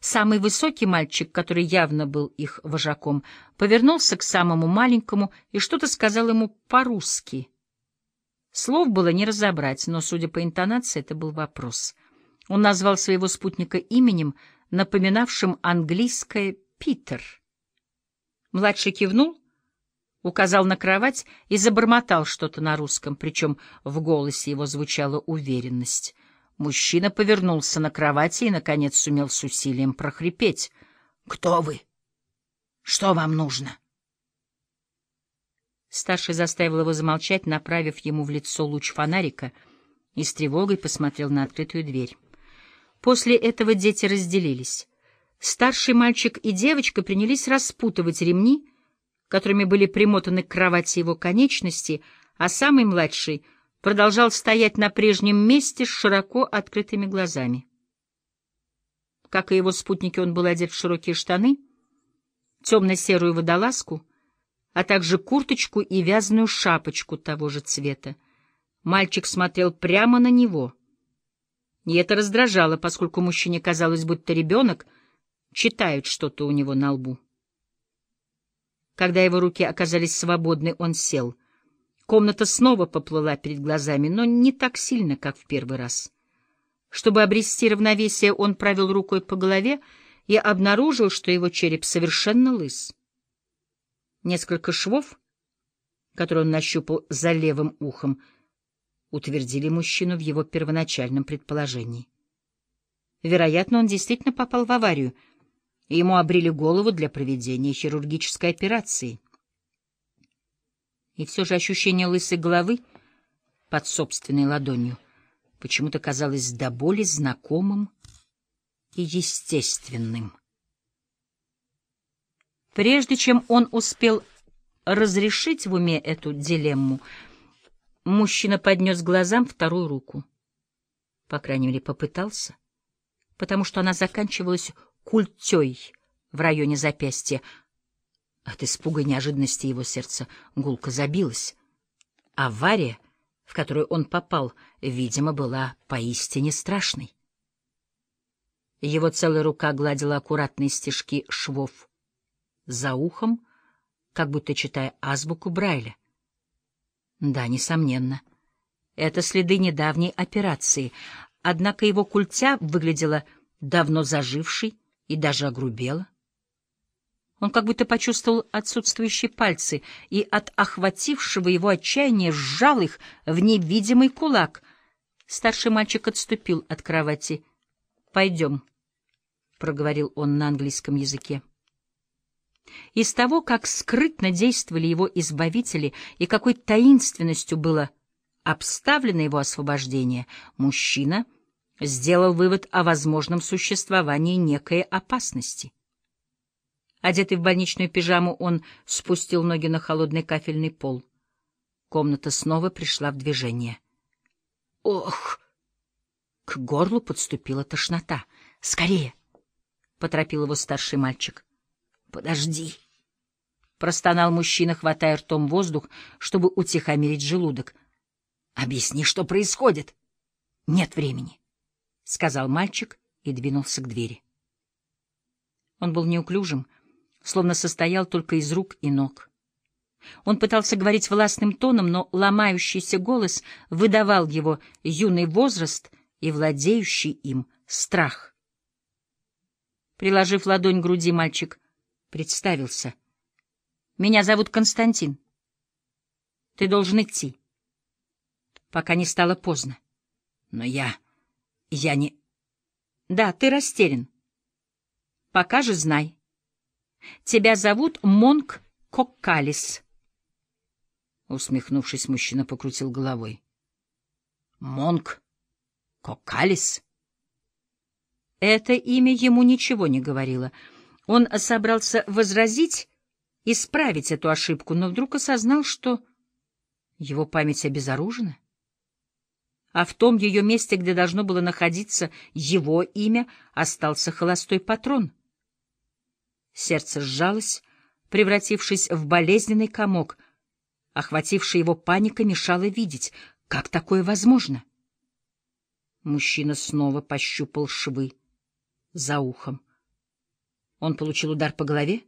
Самый высокий мальчик, который явно был их вожаком, повернулся к самому маленькому и что-то сказал ему по-русски. Слов было не разобрать, но, судя по интонации, это был вопрос. Он назвал своего спутника именем, напоминавшим английское «Питер». Младший кивнул, указал на кровать и забормотал что-то на русском, причем в голосе его звучала уверенность. Мужчина повернулся на кровати и, наконец, сумел с усилием прохрипеть. — Кто вы? Что вам нужно? Старший заставил его замолчать, направив ему в лицо луч фонарика, и с тревогой посмотрел на открытую дверь. После этого дети разделились. Старший мальчик и девочка принялись распутывать ремни, которыми были примотаны к кровати его конечности, а самый младший — продолжал стоять на прежнем месте с широко открытыми глазами. Как и его спутники, он был одет в широкие штаны, темно-серую водолазку, а также курточку и вязаную шапочку того же цвета. Мальчик смотрел прямо на него. И это раздражало, поскольку мужчине казалось, будто ребенок читает что-то у него на лбу. Когда его руки оказались свободны, он сел — Комната снова поплыла перед глазами, но не так сильно, как в первый раз. Чтобы обрести равновесие, он провел рукой по голове и обнаружил, что его череп совершенно лыс. Несколько швов, которые он нащупал за левым ухом, утвердили мужчину в его первоначальном предположении. Вероятно, он действительно попал в аварию, и ему обрили голову для проведения хирургической операции — и все же ощущение лысой головы под собственной ладонью почему-то казалось до боли знакомым и естественным. Прежде чем он успел разрешить в уме эту дилемму, мужчина поднес глазам вторую руку. По крайней мере, попытался, потому что она заканчивалась культей в районе запястья, от испуга и неожиданности его сердце гулко забилось. Авария, в которую он попал, видимо, была поистине страшной. Его целая рука гладила аккуратные стежки швов за ухом, как будто читая азбуку Брайля. Да, несомненно, это следы недавней операции, однако его культя выглядела давно зажившей и даже огрубела. Он как будто почувствовал отсутствующие пальцы и от охватившего его отчаяния сжал их в невидимый кулак. Старший мальчик отступил от кровати. «Пойдем», — проговорил он на английском языке. Из того, как скрытно действовали его избавители и какой таинственностью было обставлено его освобождение, мужчина сделал вывод о возможном существовании некой опасности. Одетый в больничную пижаму, он спустил ноги на холодный кафельный пол. Комната снова пришла в движение. «Ох!» К горлу подступила тошнота. «Скорее!» — поторопил его старший мальчик. «Подожди!» — простонал мужчина, хватая ртом воздух, чтобы утихомирить желудок. «Объясни, что происходит!» «Нет времени!» — сказал мальчик и двинулся к двери. Он был неуклюжим, — словно состоял только из рук и ног. Он пытался говорить властным тоном, но ломающийся голос выдавал его юный возраст и владеющий им страх. Приложив ладонь к груди, мальчик представился. «Меня зовут Константин. Ты должен идти, пока не стало поздно. Но я... я не... Да, ты растерян. Пока же знай». Тебя зовут Монк Коккалис. Усмехнувшись, мужчина покрутил головой. Монк Коккалис? Это имя ему ничего не говорило. Он собрался возразить, исправить эту ошибку, но вдруг осознал, что его память обезоружена. А в том ее месте, где должно было находиться его имя, остался холостой патрон — Сердце сжалось, превратившись в болезненный комок. Охватившая его паника мешала видеть, как такое возможно. Мужчина снова пощупал швы за ухом. Он получил удар по голове?